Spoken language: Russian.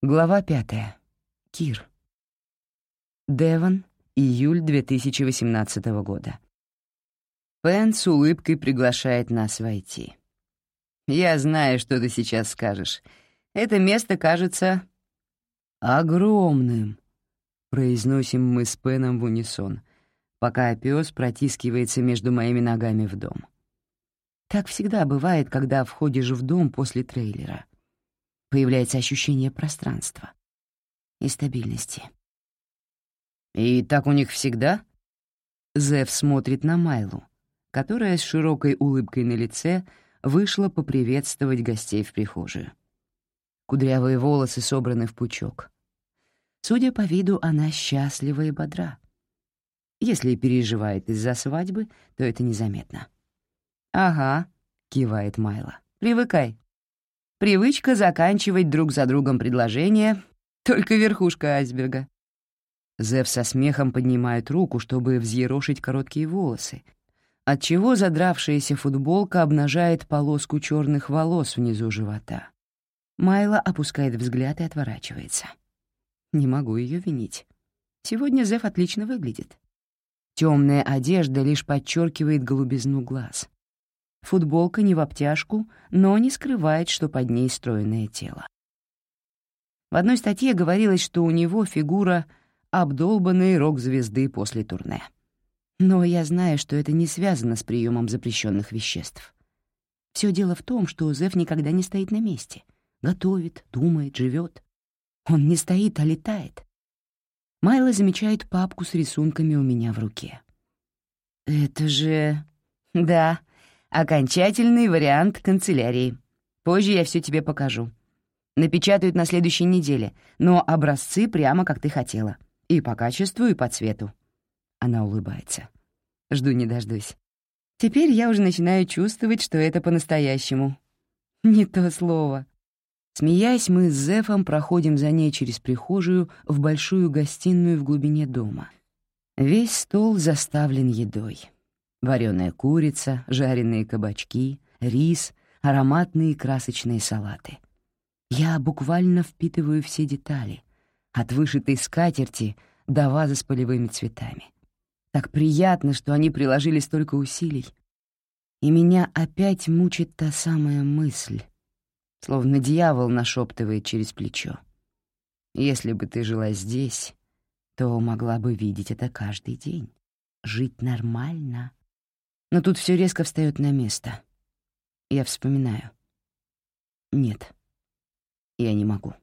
Глава пятая. Кир. Девон, июль 2018 года. Пен с улыбкой приглашает нас войти. «Я знаю, что ты сейчас скажешь. Это место кажется огромным», — произносим мы с Пеном в унисон, пока пес протискивается между моими ногами в дом. Так всегда бывает, когда входишь в дом после трейлера — появляется ощущение пространства и стабильности. «И так у них всегда?» Зев смотрит на Майлу, которая с широкой улыбкой на лице вышла поприветствовать гостей в прихожую. Кудрявые волосы собраны в пучок. Судя по виду, она счастлива и бодра. Если и переживает из-за свадьбы, то это незаметно. «Ага», — кивает Майла, — «привыкай». Привычка заканчивать друг за другом предложения — только верхушка айсберга. Зев со смехом поднимает руку, чтобы взъерошить короткие волосы, отчего задравшаяся футболка обнажает полоску черных волос внизу живота. Майла опускает взгляд и отворачивается. Не могу ее винить. Сегодня Зев отлично выглядит. Темная одежда лишь подчеркивает голубизну глаз. Футболка не в обтяжку, но не скрывает, что под ней стройное тело. В одной статье говорилось, что у него фигура обдолбанной рок-звезды после турне. Но я знаю, что это не связано с приемом запрещенных веществ. Все дело в том, что Зев никогда не стоит на месте. Готовит, думает, живет. Он не стоит, а летает. Майла замечает папку с рисунками у меня в руке. «Это же...» «Да, Окончательный вариант канцелярии. Позже я все тебе покажу. Напечатают на следующей неделе, но образцы прямо как ты хотела. И по качеству, и по цвету. Она улыбается. Жду не дождусь. Теперь я уже начинаю чувствовать, что это по-настоящему. Не то слово. Смеясь, мы с Зефом проходим за ней через прихожую в большую гостиную в глубине дома. Весь стол заставлен едой. Вареная курица, жареные кабачки, рис, ароматные красочные салаты. Я буквально впитываю все детали, от вышитой скатерти до вазы с полевыми цветами. Так приятно, что они приложили столько усилий. И меня опять мучит та самая мысль, словно дьявол нашептывает через плечо. Если бы ты жила здесь, то могла бы видеть это каждый день. Жить нормально — но тут все резко встает на место. Я вспоминаю. Нет, я не могу.